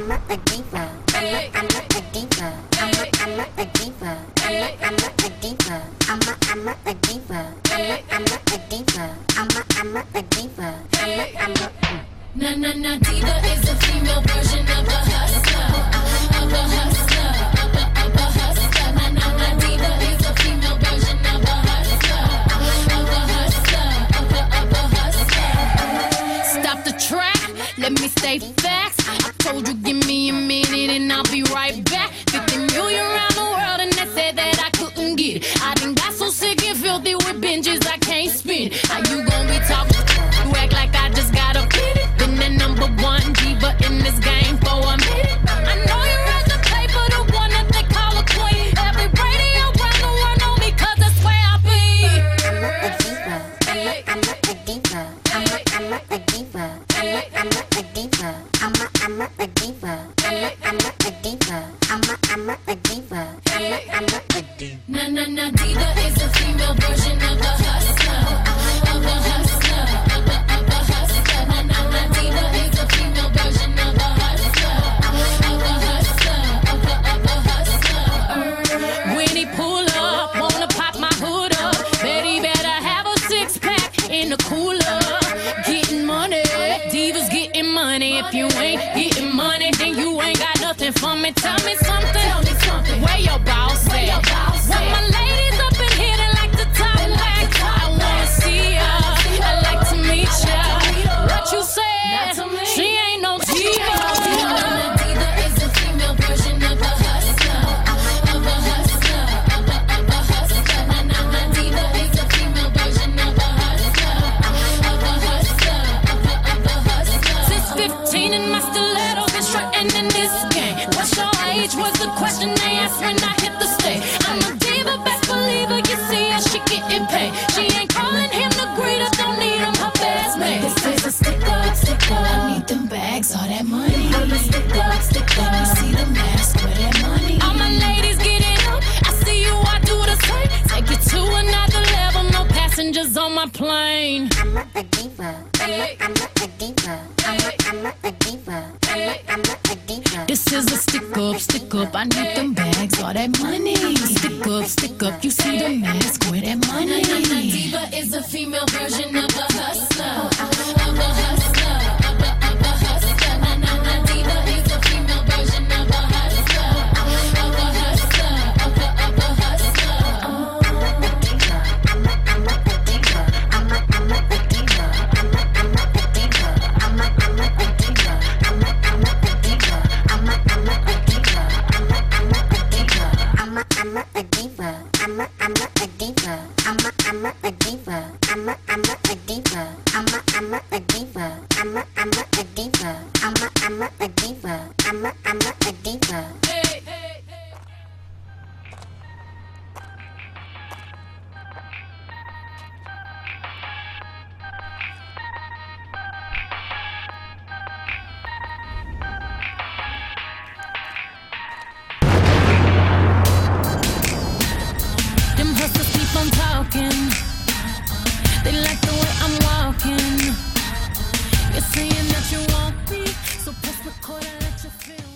I'm a, diva. I'm a, I'm a, diva. I'm a, I'm a, diva. I'm a, I'm a, diva. I'm a, I'm a, diva. I'm a, I'm a, diva. I'm a, I'm diva. I'm a, I'm. Na na na diva is a female version of a hustler, of a hustler, of a of a hustler. Na na na diva is a female version of a hustler, of a hustler, of a of a hustler. Stop the track, let me stay facts. Told you give me a minute and I'll be right back. 50 million around the world Na na na diva is a female version of a hustler, of a hustler, of a of a hustler. Na na na diva is a female version of a hustler, of a hustler, of a of a hustler. When he pull up, wanna pop my hood up. Better have a six pack in the cooler. Getting money, divas getting money. If you ain't getting money, then you nothing for me. Tell me something. Tell me something. Where your boss Where at? Where my ladies up in here, they like to talk back. To talk I wanna see ya. I like to meet like ya. To what you say? She ain't no diva. in my still strutting in this game. What's your age? Was the question they asked when I hit the stage. I'm a diva, best believer. Passengers on my plane. I'm a, a diva. I'm a, I'm a, a diva. I'm a, I'm a, a diva. I'm a, I'm a, a diva. This is a stick up, stick up. I need them bags, all that money. Stick up, stick up. You see the mask, where that a, diva. I'm a, I'm a, a diva. I'm a, I'm a, a diva. I'm a, I'm a, a diva. I'm a, I'm a, a diva. I'm a, I'm a, a diva. Them You're saying that you want me, so press record and let you feel.